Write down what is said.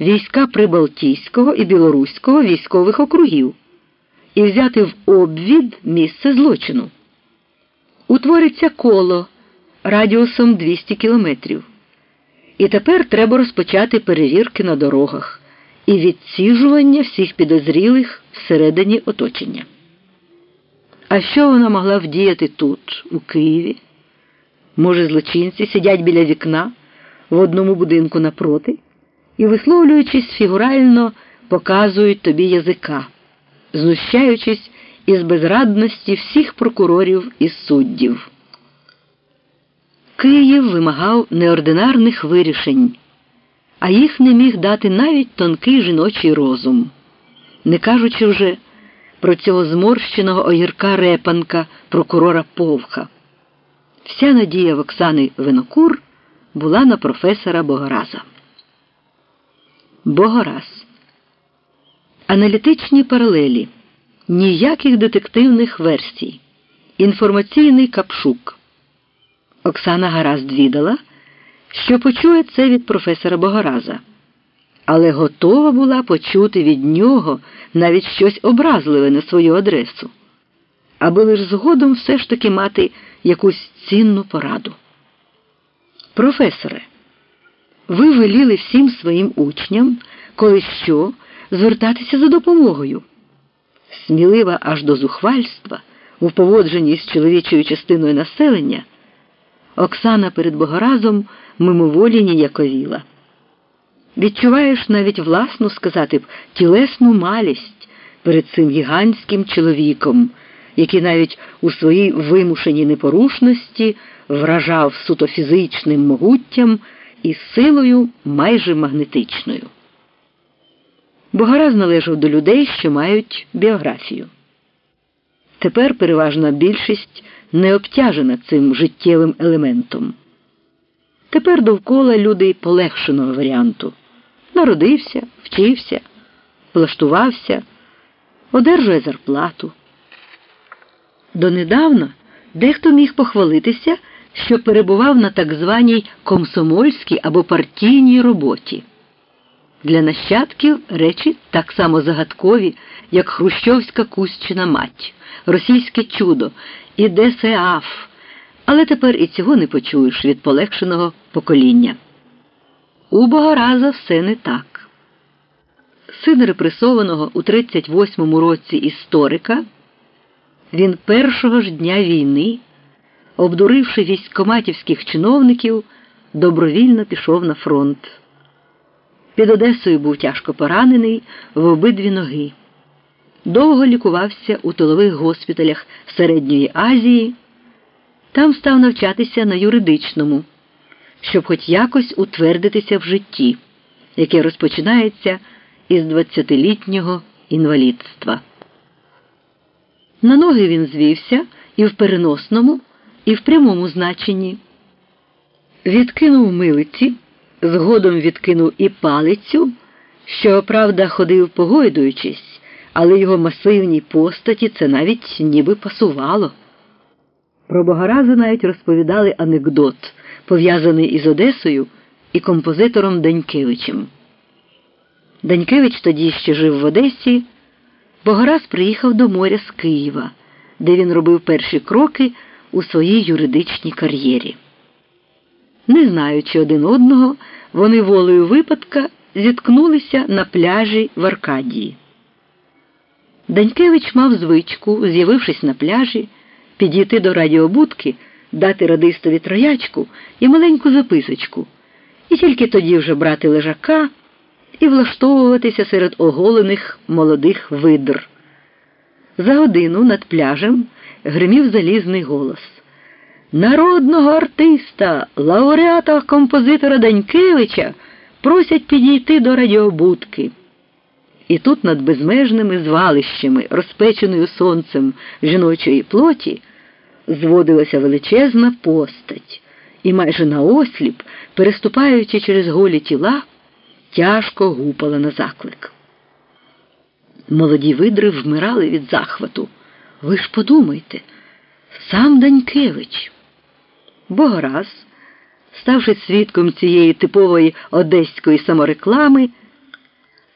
війська Прибалтійського і Білоруського військових округів і взяти в обвід місце злочину. Утвориться коло радіусом 200 кілометрів. І тепер треба розпочати перевірки на дорогах і відсіжування всіх підозрілих всередині оточення. А що вона могла вдіяти тут, у Києві? Може, злочинці сидять біля вікна в одному будинку напроти і, висловлюючись фігурально, показують тобі язика, знущаючись із безрадності всіх прокурорів і суддів. Київ вимагав неординарних вирішень, а їх не міг дати навіть тонкий жіночий розум, не кажучи вже про цього зморщеного огірка репанка прокурора Повха. Вся надія в Оксани Винокур була на професора Богораза. Богораз. Аналітичні паралелі. Ніяких детективних версій. Інформаційний капшук. Оксана гаразд відала, що почує це від професора Богораза, але готова була почути від нього навіть щось образливе на свою адресу, аби лиш згодом все ж таки мати якусь цінну пораду. Професоре, ви веліли всім своїм учням, коли що, звертатися за допомогою. Смілива аж до зухвальства у поводженні з чоловічою частиною населення. Оксана перед Богоразом мимоволі ніяковіла. Відчуваєш навіть власну сказати б тілесну малість перед цим гігантським чоловіком, який навіть у своїй вимушеній непорушності вражав суто фізичним могуттям і силою майже магнетичною. Богораз належав до людей, що мають біографію. Тепер переважна більшість не обтяжена цим життєвим елементом. Тепер довкола люди полегшеного варіанту. Народився, вчився, влаштувався, одержує зарплату. Донедавна дехто міг похвалитися, що перебував на так званій комсомольській або партійній роботі. Для нащадків речі так само загадкові, як Хрущовська Кузчина мать, російське чудо і ДСАФ, але тепер і цього не почуєш від полегшеного покоління. У Богораза все не так. Син репресованого у 38-му році історика, він першого ж дня війни, обдуривши військоматівських чиновників, добровільно пішов на фронт. Під Одесою був тяжко поранений в обидві ноги. Довго лікувався у тилових госпіталях Середньої Азії. Там став навчатися на юридичному, щоб хоч якось утвердитися в житті, яке розпочинається із 20-літнього інвалідства. На ноги він звівся і в переносному, і в прямому значенні. Відкинув милиці згодом відкинув і палицю, що, правда, ходив погойдуючись, але його масивній постаті це навіть ніби пасувало. Про Богораза навіть розповідали анекдот, пов'язаний із Одесою і композитором Данькевичем. Данькевич тоді ще жив в Одесі. Богораз приїхав до моря з Києва, де він робив перші кроки у своїй юридичній кар'єрі. Не знаючи один одного, вони волею випадка зіткнулися на пляжі в Аркадії. Данькевич мав звичку, з'явившись на пляжі, підійти до радіобудки, дати радистові троячку і маленьку записочку, і тільки тоді вже брати лежака і влаштовуватися серед оголених молодих видр. За годину над пляжем гримів залізний голос народного артиста, лауреата композитора Данькевича просять підійти до радіобудки. І тут над безмежними звалищами, розпеченою сонцем жіночої плоті, зводилася величезна постать, і майже наосліп, переступаючи через голі тіла, тяжко гупала на заклик. Молоді видри вмирали від захвату. Ви ж подумайте, сам Данькевич. Богораз, ставши свідком цієї типової одеської самореклами,